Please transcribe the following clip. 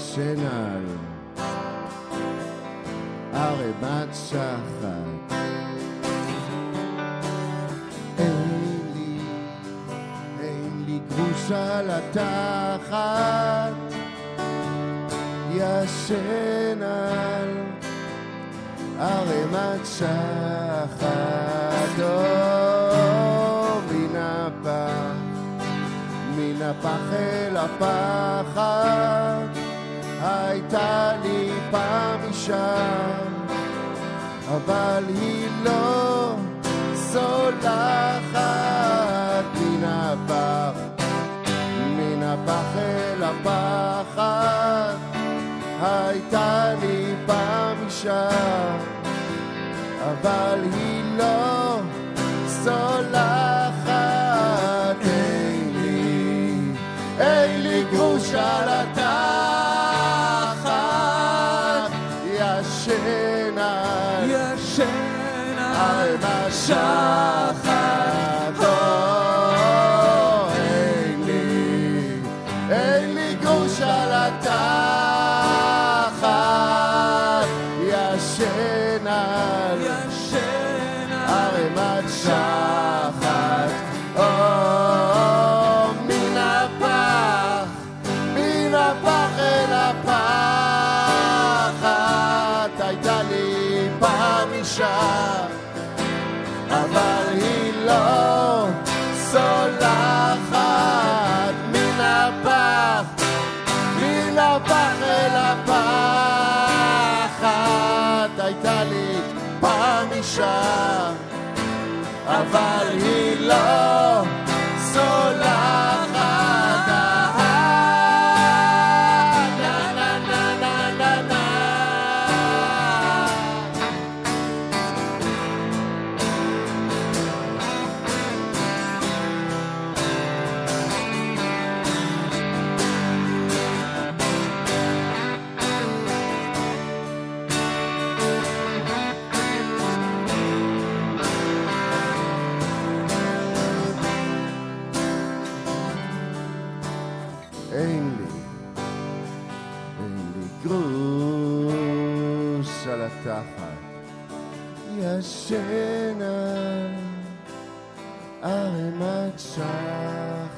ישן על ערימת שחת. על התחת, ישן על ערימת שחת. מן הפח, מן הפח אל הפחד, הייתה לי פעם אישה, אבל היא לא הפחד, הייתה לי פעם אישה, אבל היא לא סולחת. אין לי, אין לי גרוש על התחת, על ישן על השחת. התחת, ישן על ערימת שחת. מן הפח, מן הפח אל הפחת, הייתה לי פעם אישה, הפח אל הפחת, הייתה לי פעם אישה, אבל היא לא אין לי, אין לי גרוש על התחת, ישן על ערימת שחת.